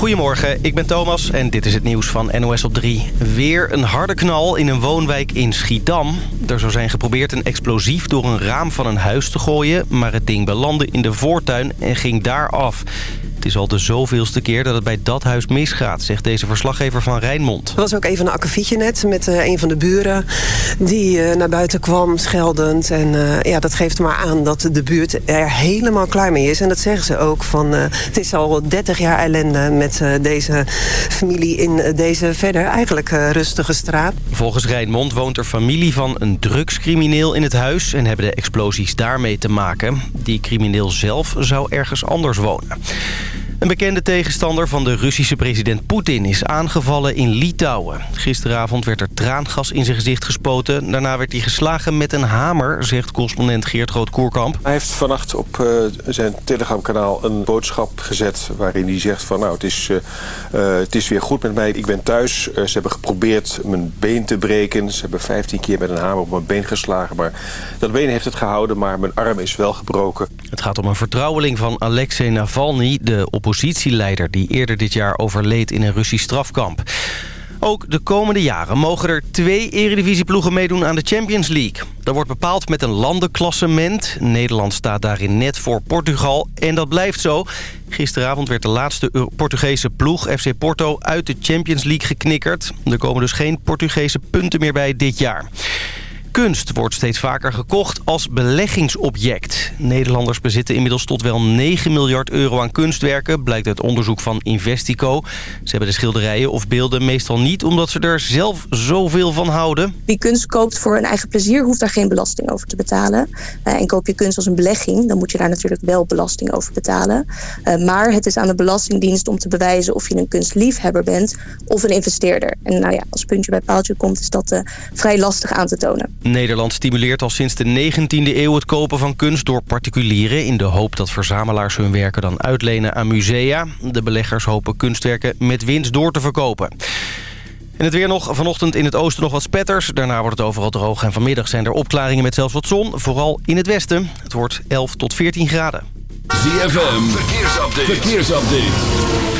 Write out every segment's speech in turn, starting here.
Goedemorgen, ik ben Thomas en dit is het nieuws van NOS op 3. Weer een harde knal in een woonwijk in Schiedam. Er zou zijn geprobeerd een explosief door een raam van een huis te gooien... maar het ding belandde in de voortuin en ging daar af. Het is al de zoveelste keer dat het bij dat huis misgaat, zegt deze verslaggever van Rijnmond. Er was ook even een akkefietje net met uh, een van de buren die uh, naar buiten kwam scheldend. En uh, ja, dat geeft maar aan dat de buurt er helemaal klaar mee is. En dat zeggen ze ook van het is al 30 jaar ellende met deze familie in deze verder eigenlijk rustige straat. Volgens Rijnmond woont er familie van een drugscrimineel in het huis en hebben de explosies daarmee te maken. Die crimineel zelf zou ergens anders wonen. Een bekende tegenstander van de Russische president Poetin is aangevallen in Litouwen. Gisteravond werd er traangas in zijn gezicht gespoten. Daarna werd hij geslagen met een hamer, zegt correspondent Geert Groot-Koerkamp. Hij heeft vannacht op uh, zijn telegramkanaal een boodschap gezet... waarin hij zegt van nou, het is, uh, uh, het is weer goed met mij. Ik ben thuis. ze hebben geprobeerd mijn been te breken. Ze hebben 15 keer met een hamer op mijn been geslagen. Maar dat been heeft het gehouden, maar mijn arm is wel gebroken. Het gaat om een vertrouweling van Alexei Navalny, de oppositie oppositieleider... die eerder dit jaar overleed in een Russisch strafkamp. Ook de komende jaren mogen er twee eredivisieploegen meedoen aan de Champions League. Dat wordt bepaald met een landenklassement. Nederland staat daarin net voor Portugal en dat blijft zo. Gisteravond werd de laatste Portugese ploeg, FC Porto, uit de Champions League geknikkerd. Er komen dus geen Portugese punten meer bij dit jaar. Kunst wordt steeds vaker gekocht als beleggingsobject. Nederlanders bezitten inmiddels tot wel 9 miljard euro aan kunstwerken... blijkt uit onderzoek van Investico. Ze hebben de schilderijen of beelden meestal niet... omdat ze er zelf zoveel van houden. Wie kunst koopt voor een eigen plezier... hoeft daar geen belasting over te betalen. Uh, en koop je kunst als een belegging... dan moet je daar natuurlijk wel belasting over betalen. Uh, maar het is aan de Belastingdienst om te bewijzen... of je een kunstliefhebber bent of een investeerder. En nou ja, als puntje bij paaltje komt... is dat uh, vrij lastig aan te tonen. Nederland stimuleert al sinds de 19e eeuw het kopen van kunst door particulieren... in de hoop dat verzamelaars hun werken dan uitlenen aan musea. De beleggers hopen kunstwerken met winst door te verkopen. En het weer nog. Vanochtend in het oosten nog wat spetters. Daarna wordt het overal droog en vanmiddag zijn er opklaringen met zelfs wat zon. Vooral in het westen. Het wordt 11 tot 14 graden. ZFM, verkeersupdate. verkeersupdate.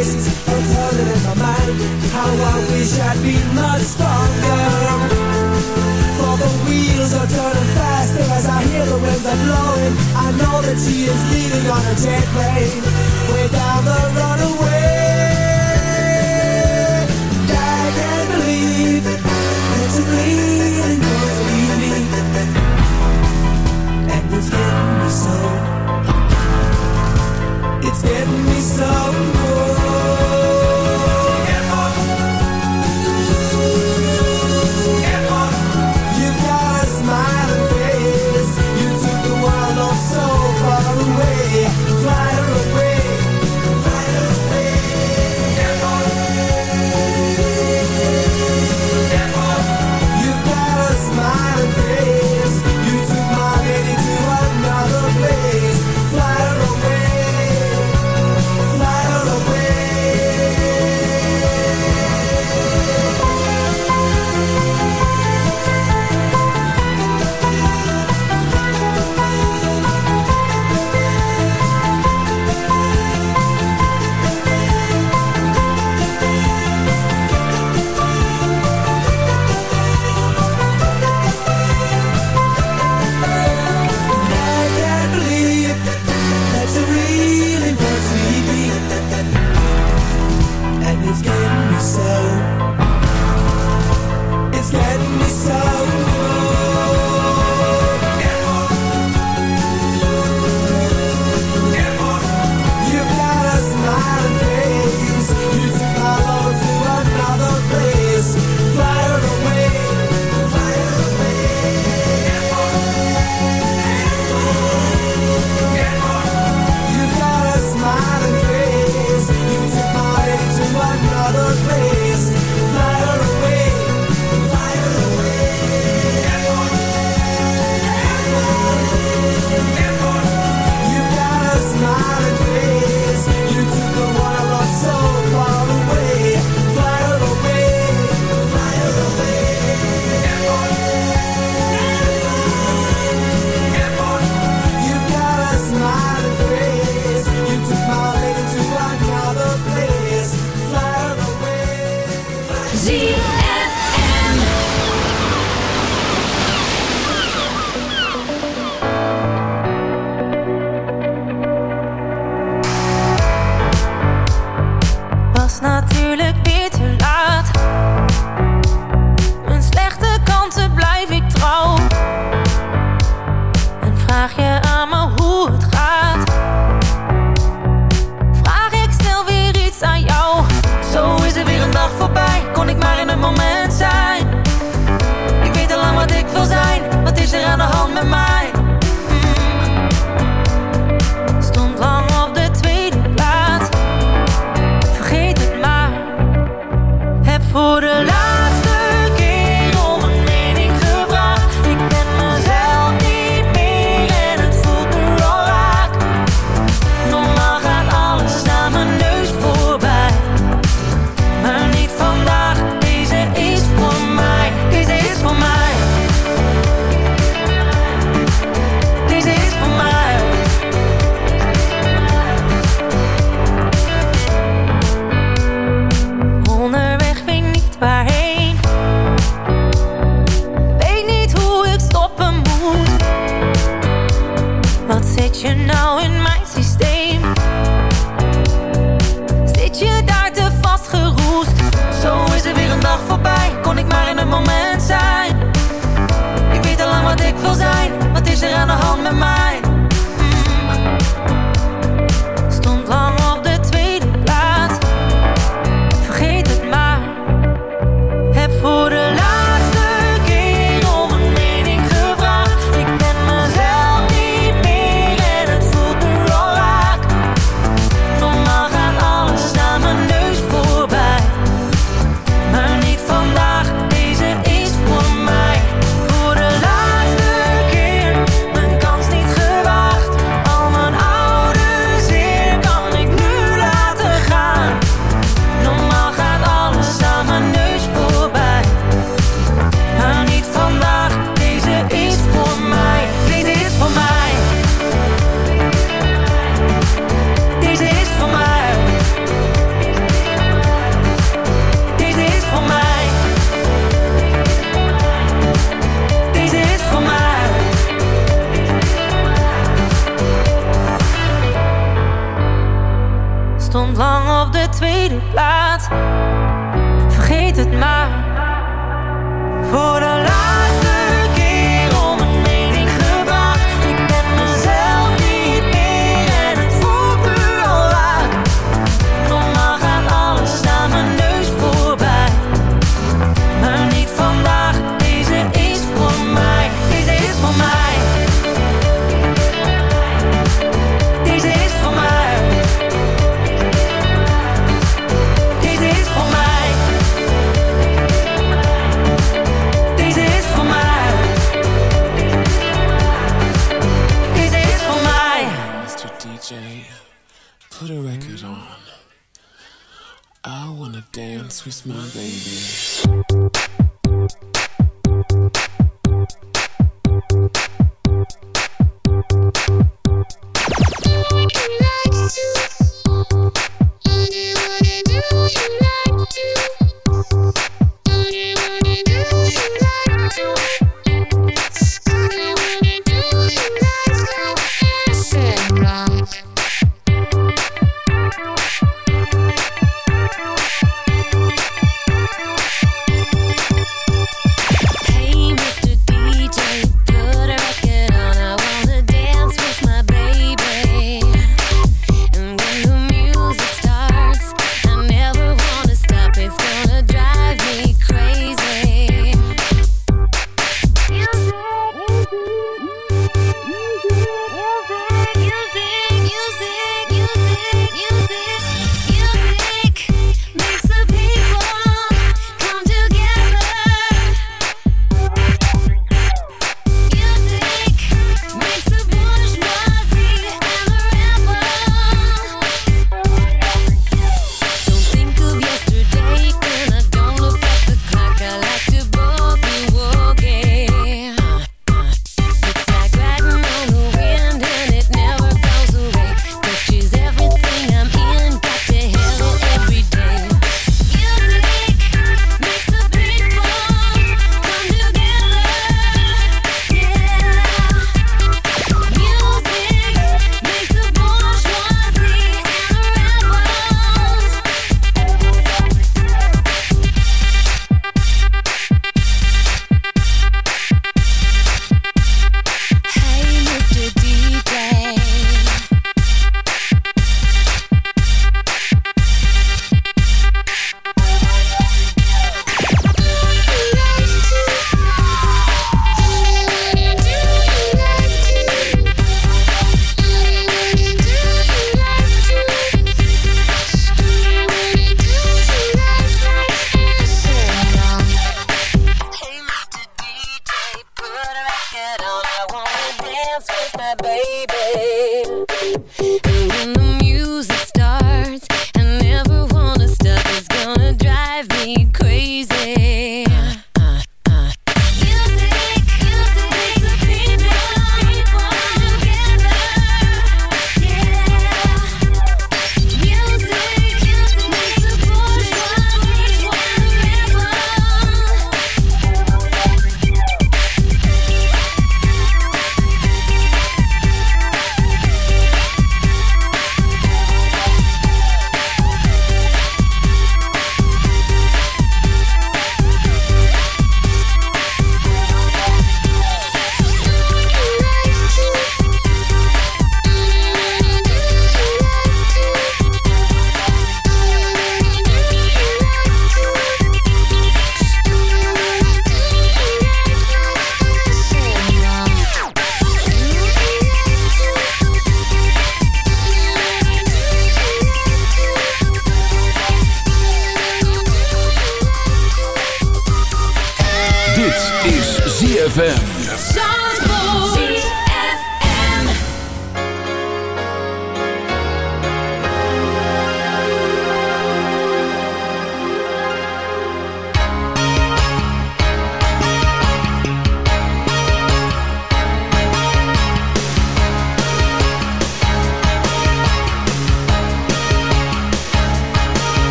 places I'm turning in my mind. How I wish I'd been much stronger. For the wheels are turning faster as I hear the winds are blowing. I know that she is leaving on a jet plane. Way down the runaway I can't believe that you're leaving cause leave me. And it's getting me so. It's getting me so my baby.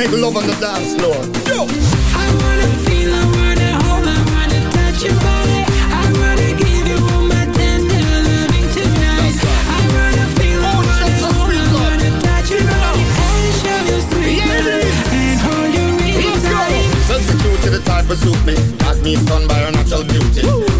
Make love on the dance floor. Yo. I wanna feel, I wanna hold, I wanna touch your body. I wanna give you all my tender loving tonight. I wanna feel, I oh, wanna hold, I wanna touch your body and show you sweet love and hold you really tight. Sexy to the type of suit me. Got me stunned by her natural beauty.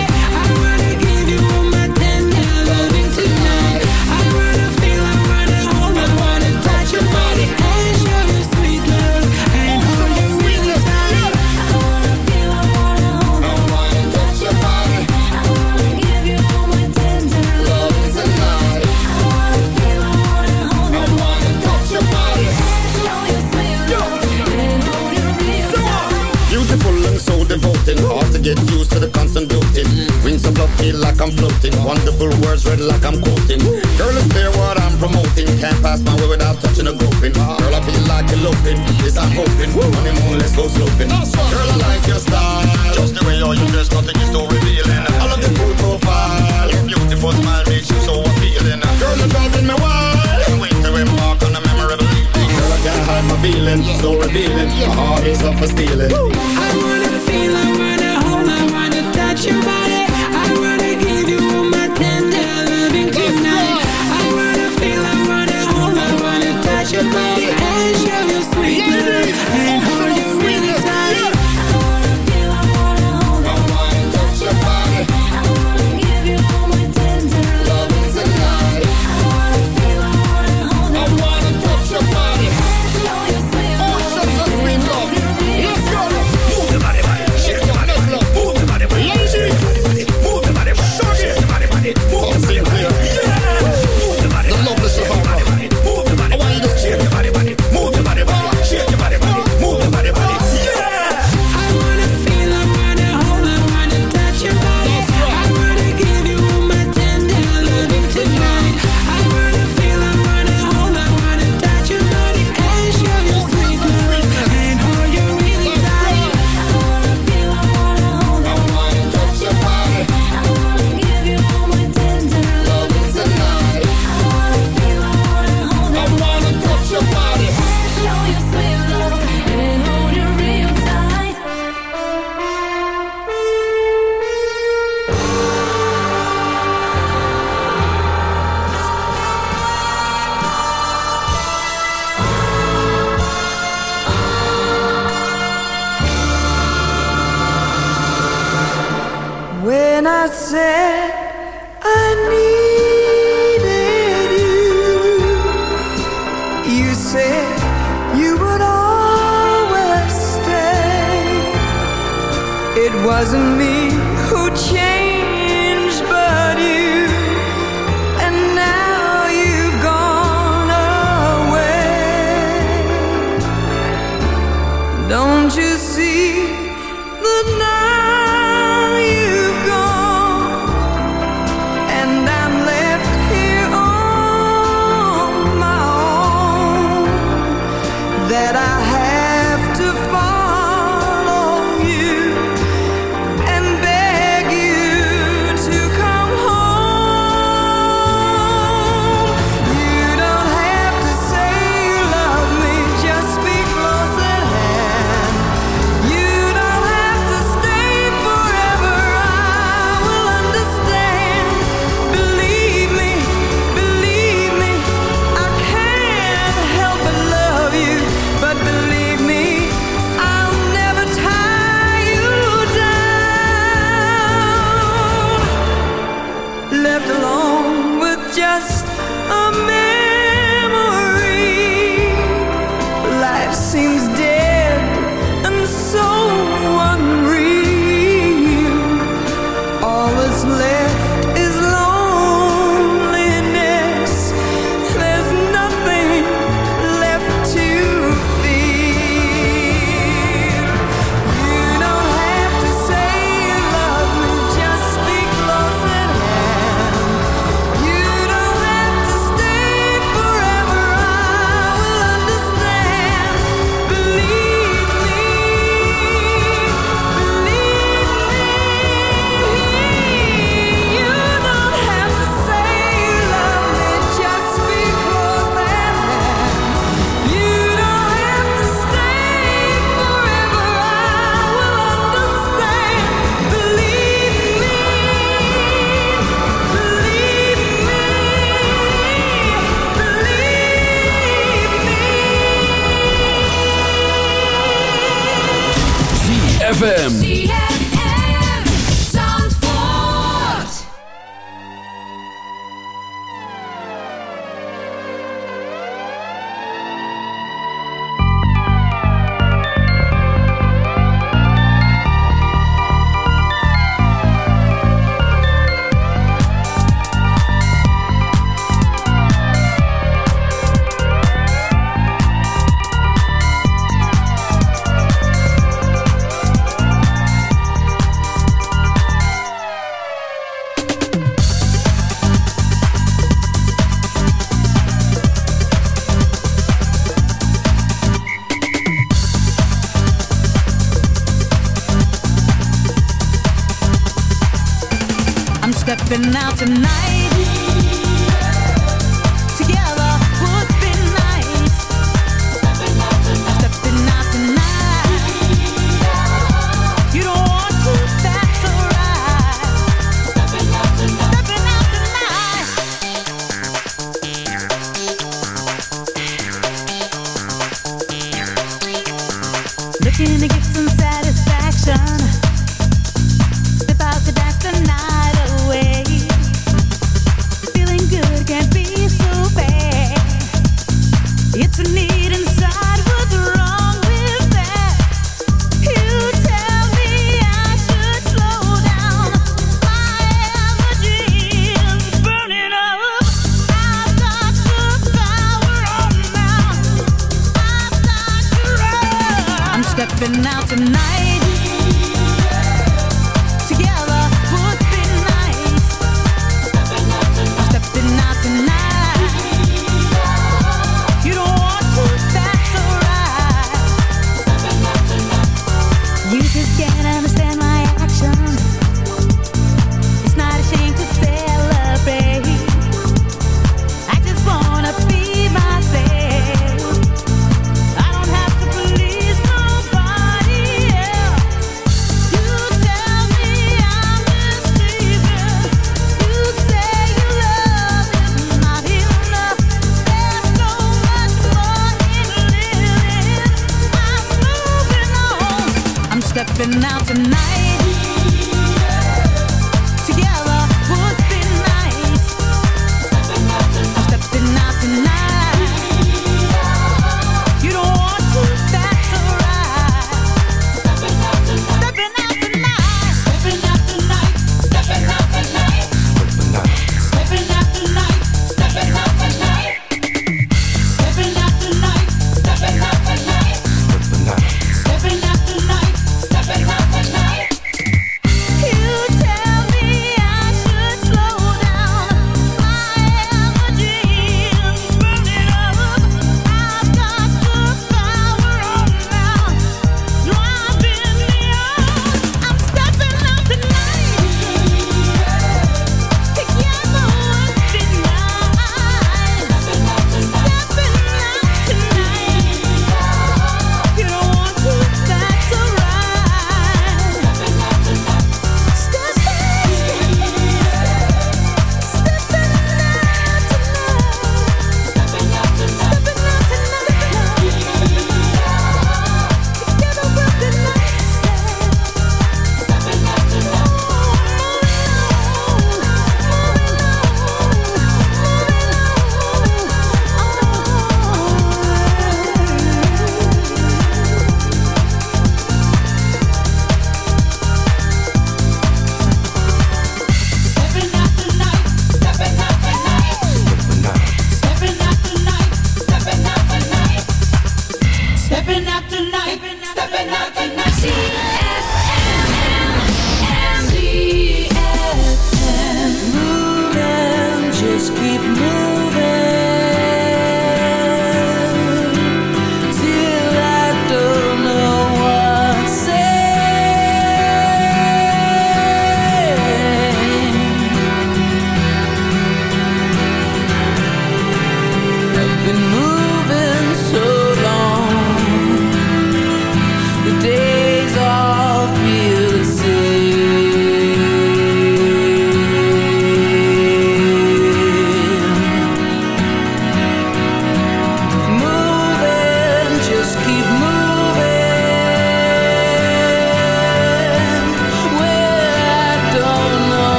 Words read like I'm quoting. Girl, it's clear what I'm promoting. Can't pass my way without touching a groping. Girl, I feel like eloping. This I'm hoping. Honeymoon, let's go sloping. Girl, I like your style. Just the way all you dress, nothing is so revealing. I love your cool profile. Your beautiful smile makes you so appealing. Girl, you're driving me wild. Can't wait to embark on a memorable evening. Girl, I can't hide my feelings. So revealing. My heart is up for stealing.